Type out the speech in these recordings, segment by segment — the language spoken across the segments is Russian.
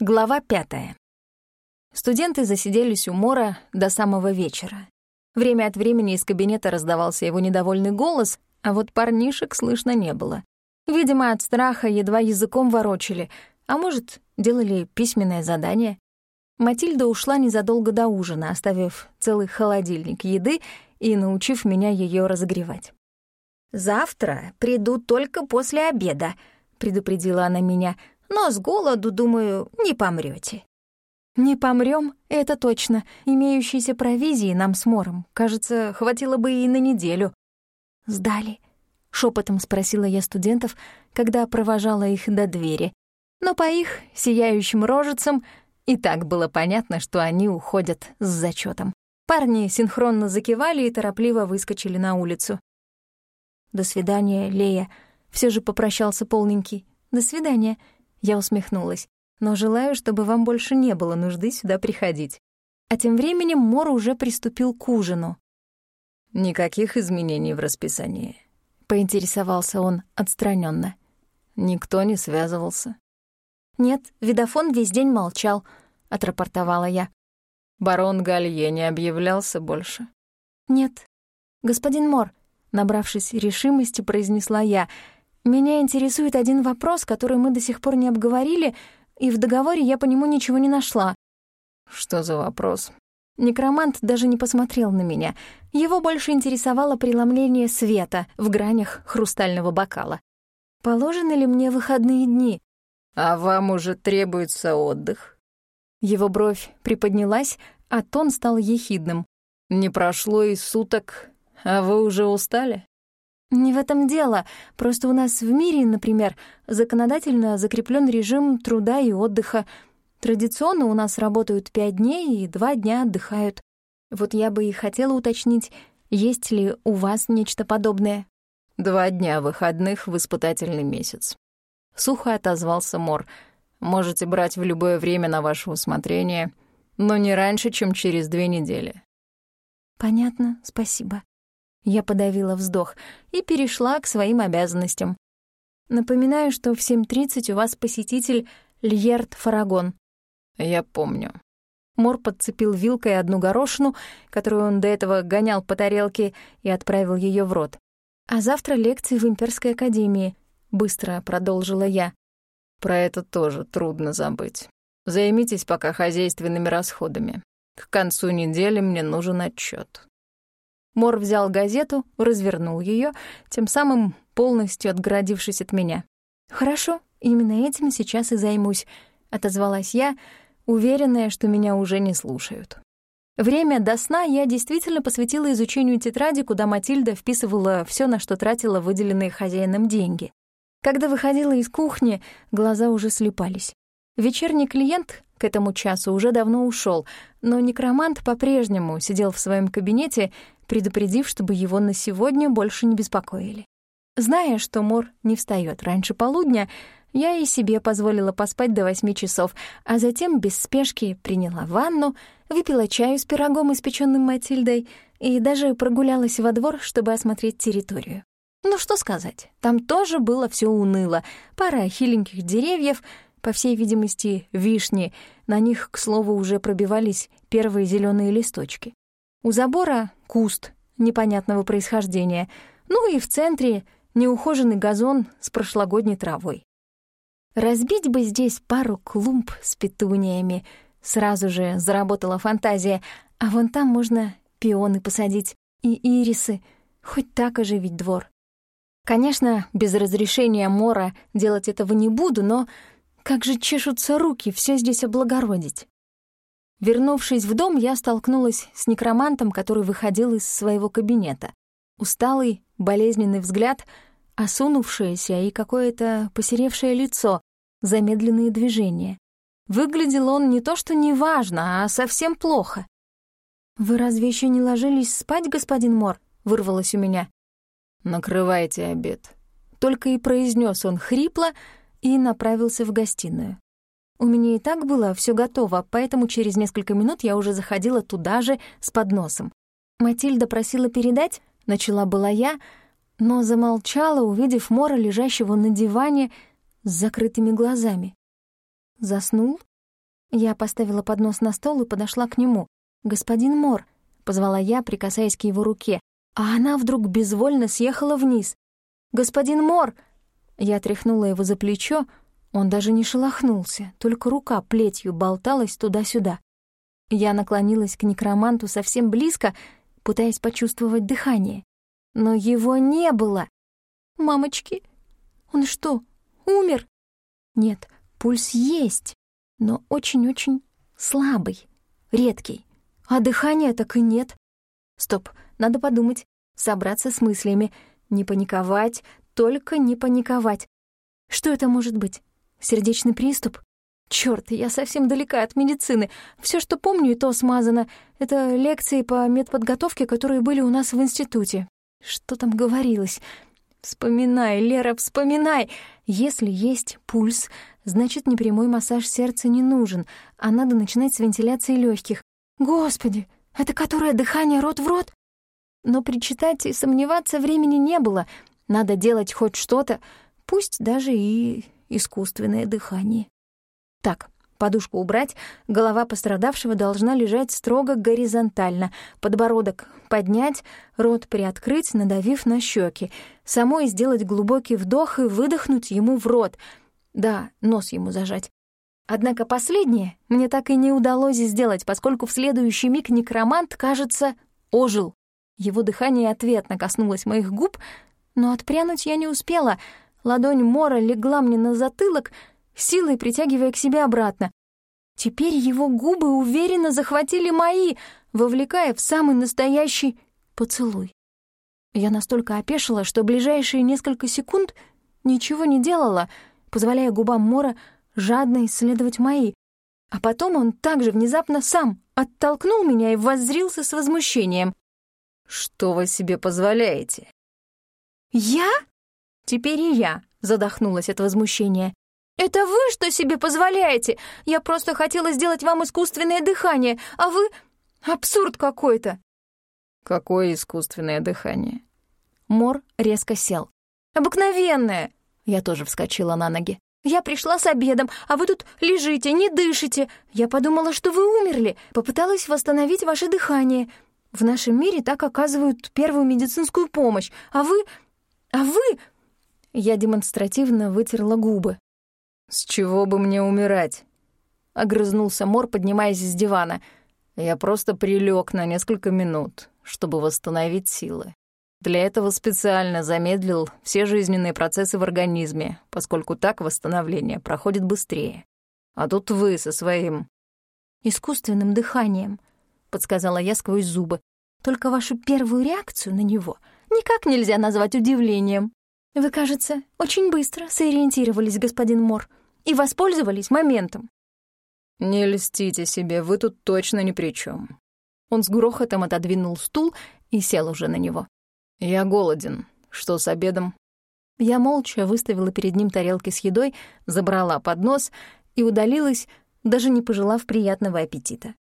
Глава пятая. Студенты засиделись у Мора до самого вечера. Время от времени из кабинета раздавался его недовольный голос, а вот парнишек слышно не было. Видимо, от страха едва языком ворочали, а может, делали письменное задание. Матильда ушла незадолго до ужина, оставив целый холодильник еды и научив меня ее разогревать. «Завтра приду только после обеда», — предупредила она меня, «но с голоду, думаю, не помрете. «Не помрем, это точно. Имеющейся провизии нам с Мором, кажется, хватило бы и на неделю». «Сдали?» — шепотом спросила я студентов, когда провожала их до двери. Но по их сияющим рожицам и так было понятно, что они уходят с зачетом. Парни синхронно закивали и торопливо выскочили на улицу. «До свидания, Лея», — все же попрощался полненький. «До свидания», — я усмехнулась но желаю, чтобы вам больше не было нужды сюда приходить. А тем временем Мор уже приступил к ужину. «Никаких изменений в расписании», — поинтересовался он отстраненно. «Никто не связывался». «Нет, видофон весь день молчал», — отрапортовала я. «Барон Галье не объявлялся больше?» «Нет». «Господин Мор», — набравшись решимости, произнесла я, «меня интересует один вопрос, который мы до сих пор не обговорили, — и в договоре я по нему ничего не нашла. Что за вопрос? Некромант даже не посмотрел на меня. Его больше интересовало преломление света в гранях хрустального бокала. Положены ли мне выходные дни? А вам уже требуется отдых? Его бровь приподнялась, а тон стал ехидным. Не прошло и суток, а вы уже устали? Не в этом дело. Просто у нас в мире, например, законодательно закреплен режим труда и отдыха. Традиционно у нас работают пять дней и два дня отдыхают. Вот я бы и хотела уточнить, есть ли у вас нечто подобное? Два дня выходных в испытательный месяц. Сухо отозвался Мор. Можете брать в любое время на ваше усмотрение, но не раньше, чем через две недели. Понятно, спасибо. Я подавила вздох и перешла к своим обязанностям. Напоминаю, что в 7.30 у вас посетитель Льерт Фарагон. Я помню. Мор подцепил вилкой одну горошину, которую он до этого гонял по тарелке, и отправил ее в рот. «А завтра лекции в Имперской академии», — быстро продолжила я. «Про это тоже трудно забыть. Займитесь пока хозяйственными расходами. К концу недели мне нужен отчет. Мор взял газету, развернул ее, тем самым полностью отгородившись от меня. «Хорошо, именно этим сейчас и займусь», — отозвалась я, уверенная, что меня уже не слушают. Время до сна я действительно посвятила изучению тетради, куда Матильда вписывала все, на что тратила выделенные хозяином деньги. Когда выходила из кухни, глаза уже слепались. Вечерний клиент к этому часу уже давно ушел, но некромант по-прежнему сидел в своем кабинете, предупредив, чтобы его на сегодня больше не беспокоили. Зная, что Мор не встает раньше полудня, я и себе позволила поспать до восьми часов, а затем без спешки приняла ванну, выпила чаю с пирогом, испечённым Матильдой, и даже прогулялась во двор, чтобы осмотреть территорию. Ну что сказать, там тоже было все уныло. Пара хиленьких деревьев — по всей видимости, вишни, на них, к слову, уже пробивались первые зеленые листочки. У забора — куст непонятного происхождения, ну и в центре — неухоженный газон с прошлогодней травой. Разбить бы здесь пару клумб с петуниями, сразу же заработала фантазия, а вон там можно пионы посадить и ирисы, хоть так оживить двор. Конечно, без разрешения Мора делать этого не буду, но как же чешутся руки все здесь облагородить. Вернувшись в дом, я столкнулась с некромантом, который выходил из своего кабинета. Усталый, болезненный взгляд, осунувшееся и какое-то посеревшее лицо, замедленные движения. Выглядел он не то что неважно, а совсем плохо. «Вы разве еще не ложились спать, господин Мор?» — вырвалось у меня. «Накрывайте обед», — только и произнес он хрипло, и направился в гостиную. У меня и так было все готово, поэтому через несколько минут я уже заходила туда же с подносом. Матильда просила передать, начала была я, но замолчала, увидев Мора, лежащего на диване с закрытыми глазами. Заснул? Я поставила поднос на стол и подошла к нему. «Господин Мор», — позвала я, прикасаясь к его руке, а она вдруг безвольно съехала вниз. «Господин Мор!» Я тряхнула его за плечо, он даже не шелохнулся, только рука плетью болталась туда-сюда. Я наклонилась к некроманту совсем близко, пытаясь почувствовать дыхание. Но его не было. «Мамочки, он что, умер?» Нет, пульс есть, но очень-очень слабый, редкий. А дыхания так и нет. Стоп, надо подумать, собраться с мыслями, не паниковать, только не паниковать. Что это может быть? Сердечный приступ? Чёрт, я совсем далека от медицины. Всё, что помню, и то смазано. Это лекции по медподготовке, которые были у нас в институте. Что там говорилось? Вспоминай, Лера, вспоминай. Если есть пульс, значит, непрямой массаж сердца не нужен, а надо начинать с вентиляции лёгких. Господи, это которое дыхание рот в рот? Но причитать и сомневаться времени не было. Надо делать хоть что-то, пусть даже и искусственное дыхание. Так, подушку убрать, голова пострадавшего должна лежать строго горизонтально, подбородок поднять, рот приоткрыть, надавив на щеки, самой сделать глубокий вдох и выдохнуть ему в рот. Да, нос ему зажать. Однако последнее мне так и не удалось сделать, поскольку в следующий миг некромант, кажется, ожил. Его дыхание ответно коснулось моих губ, но отпрянуть я не успела. Ладонь Мора легла мне на затылок, силой притягивая к себе обратно. Теперь его губы уверенно захватили мои, вовлекая в самый настоящий поцелуй. Я настолько опешила, что ближайшие несколько секунд ничего не делала, позволяя губам Мора жадно исследовать мои. А потом он также внезапно сам оттолкнул меня и воззрился с возмущением. «Что вы себе позволяете?» «Я?» Теперь и я задохнулась от возмущения. «Это вы что себе позволяете? Я просто хотела сделать вам искусственное дыхание, а вы... Абсурд какой-то!» «Какое искусственное дыхание?» Мор резко сел. «Обыкновенное!» Я тоже вскочила на ноги. Я пришла с обедом, а вы тут лежите, не дышите. Я подумала, что вы умерли, попыталась восстановить ваше дыхание. В нашем мире так оказывают первую медицинскую помощь, а вы... А вы...» Я демонстративно вытерла губы. «С чего бы мне умирать?» — огрызнулся Мор, поднимаясь с дивана. «Я просто прилег на несколько минут, чтобы восстановить силы. Для этого специально замедлил все жизненные процессы в организме, поскольку так восстановление проходит быстрее. А тут вы со своим... «Искусственным дыханием», — подсказала я сквозь зубы. «Только вашу первую реакцию на него никак нельзя назвать удивлением. Вы, кажется, очень быстро сориентировались, господин Мор, и воспользовались моментом». «Не льстите себе, вы тут точно ни при чем. Он с грохотом отодвинул стул и сел уже на него. «Я голоден. Что с обедом?» Я молча выставила перед ним тарелки с едой, забрала поднос и удалилась, даже не пожелав приятного аппетита.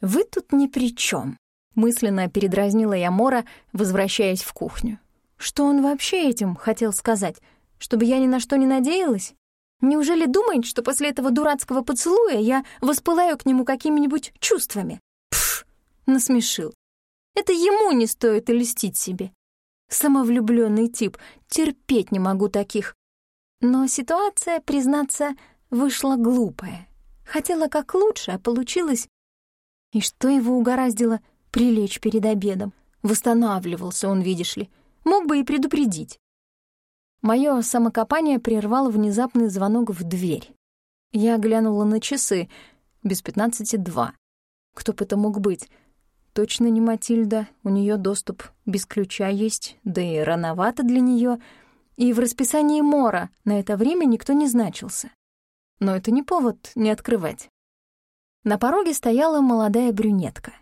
«Вы тут ни при чем, мысленно передразнила я Мора, возвращаясь в кухню. Что он вообще этим хотел сказать? Чтобы я ни на что не надеялась? Неужели думает, что после этого дурацкого поцелуя я воспылаю к нему какими-нибудь чувствами? Пф, насмешил. Это ему не стоит и льстить себе. Самовлюбленный тип, терпеть не могу таких. Но ситуация, признаться, вышла глупая. Хотела как лучше, а получилось... И что его угораздило прилечь перед обедом? Восстанавливался он, видишь ли. Мог бы и предупредить. Моё самокопание прервало внезапный звонок в дверь. Я глянула на часы, без пятнадцати два. Кто бы это мог быть? точно не Матильда, у нее доступ без ключа есть, да и рановато для нее. И в расписании Мора на это время никто не значился. Но это не повод не открывать. На пороге стояла молодая брюнетка.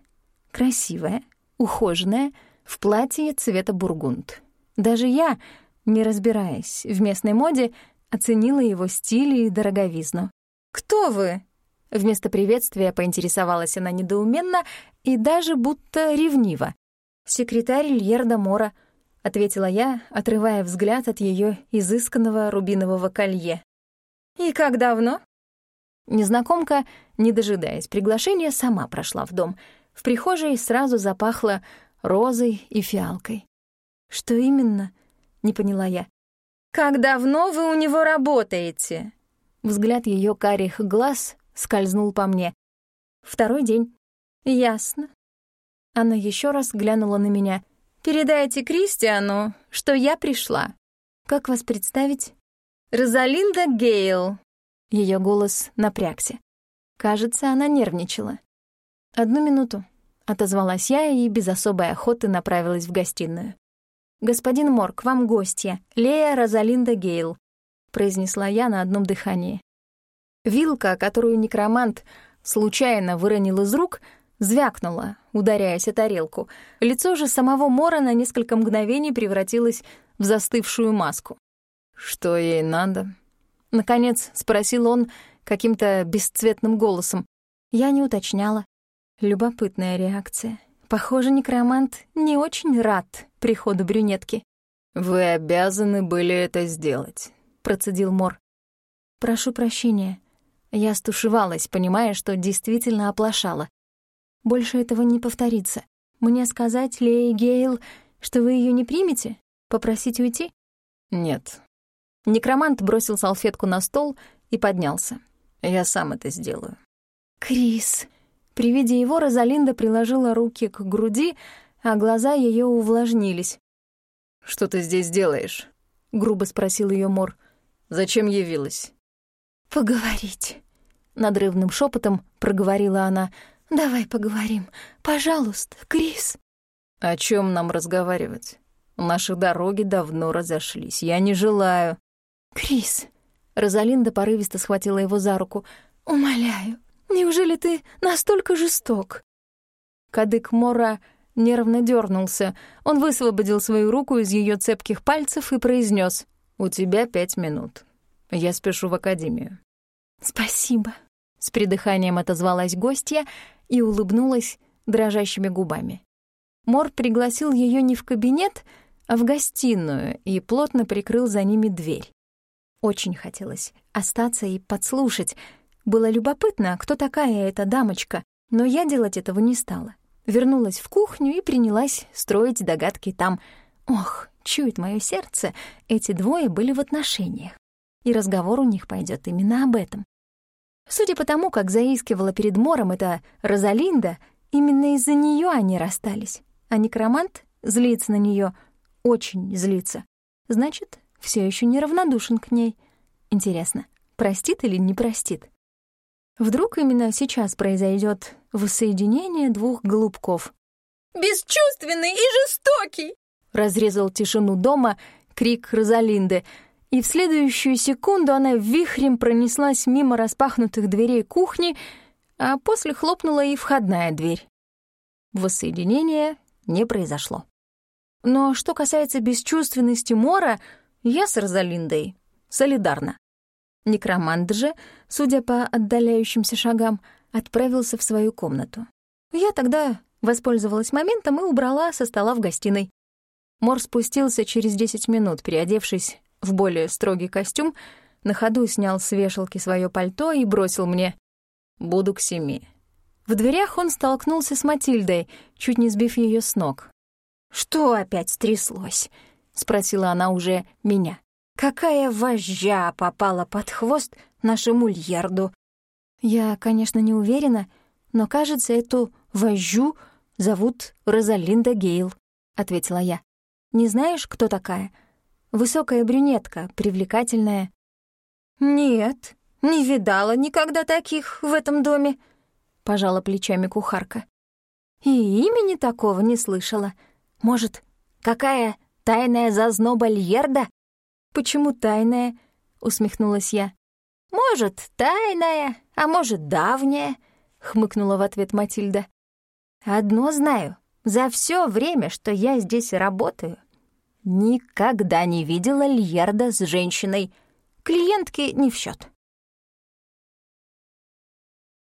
Красивая, ухоженная, в платье цвета бургунд. Даже я, не разбираясь в местной моде, оценила его стиль и дороговизну. «Кто вы?» Вместо приветствия поинтересовалась она недоуменно и даже будто ревниво. «Секретарь Льерда Мора», — ответила я, отрывая взгляд от ее изысканного рубинового колье. «И как давно?» Незнакомка, не дожидаясь приглашения, сама прошла в дом. В прихожей сразу запахло розой и фиалкой. «Что именно?» — не поняла я. «Как давно вы у него работаете?» Взгляд ее карих глаз скользнул по мне. «Второй день». «Ясно». Она еще раз глянула на меня. «Передайте Кристиану, что я пришла». «Как вас представить?» «Розалинда Гейл». Ее голос напрягся. Кажется, она нервничала. «Одну минуту», — отозвалась я и без особой охоты направилась в гостиную. «Господин Мор, к вам гостья, Лея Розалинда Гейл», — произнесла я на одном дыхании. Вилка, которую некромант случайно выронил из рук, звякнула, ударяясь о тарелку. Лицо же самого Мора на несколько мгновений превратилось в застывшую маску. «Что ей надо?» Наконец спросил он каким-то бесцветным голосом. Я не уточняла. Любопытная реакция. Похоже, некромант не очень рад приходу брюнетки. «Вы обязаны были это сделать», — процедил Мор. «Прошу прощения». Я стушевалась, понимая, что действительно оплошала. Больше этого не повторится. Мне сказать Лее Гейл, что вы ее не примете? Попросить уйти? Нет. Некромант бросил салфетку на стол и поднялся. Я сам это сделаю. Крис. При виде его Розалинда приложила руки к груди, а глаза ее увлажнились. «Что ты здесь делаешь?» — грубо спросил ее Мор. «Зачем явилась?» «Поговорить», — надрывным шепотом проговорила она. «Давай поговорим. Пожалуйста, Крис». «О чем нам разговаривать? Наши дороги давно разошлись. Я не желаю». «Крис», — Розалинда порывисто схватила его за руку. «Умоляю, Неужели ты настолько жесток?» Кадык Мора нервно дернулся. Он высвободил свою руку из ее цепких пальцев и произнес: «У тебя пять минут. Я спешу в академию». «Спасибо», — с придыханием отозвалась гостья и улыбнулась дрожащими губами. Мор пригласил ее не в кабинет, а в гостиную и плотно прикрыл за ними дверь. Очень хотелось остаться и подслушать, было любопытно, кто такая эта дамочка, но я делать этого не стала. Вернулась в кухню и принялась строить догадки там. Ох, чует мое сердце, эти двое были в отношениях. И разговор у них пойдет именно об этом. Судя по тому, как заискивала перед Мором эта Розалинда, именно из-за нее они расстались. А некромант злится на нее, очень злится. Значит, все еще неравнодушен к ней. Интересно, простит или не простит? Вдруг именно сейчас произойдет воссоединение двух голубков. «Бесчувственный и жестокий!» Разрезал тишину дома крик Розалинды, и в следующую секунду она вихрем пронеслась мимо распахнутых дверей кухни, а после хлопнула и входная дверь. Воссоединение не произошло. Но что касается бесчувственности Мора, я с Розалиндой солидарна. Некромант же, судя по отдаляющимся шагам, отправился в свою комнату. Я тогда воспользовалась моментом и убрала со стола в гостиной. Мор спустился через 10 минут, переодевшись в более строгий костюм, на ходу снял с вешалки свое пальто и бросил мне «Буду к семи». В дверях он столкнулся с Матильдой, чуть не сбив ее с ног. «Что опять стряслось?» — спросила она уже меня. Какая вожжа попала под хвост нашему льерду? Я, конечно, не уверена, но, кажется, эту вожжу зовут Розалинда Гейл, — ответила я. Не знаешь, кто такая? Высокая брюнетка, привлекательная. Нет, не видала никогда таких в этом доме, — пожала плечами кухарка. И имени такого не слышала. Может, какая тайная зазноба Льерда? «Почему тайная?» — усмехнулась я. «Может, тайная, а может, давняя», — хмыкнула в ответ Матильда. «Одно знаю, за все время, что я здесь работаю, никогда не видела Льерда с женщиной. Клиентки не в счет.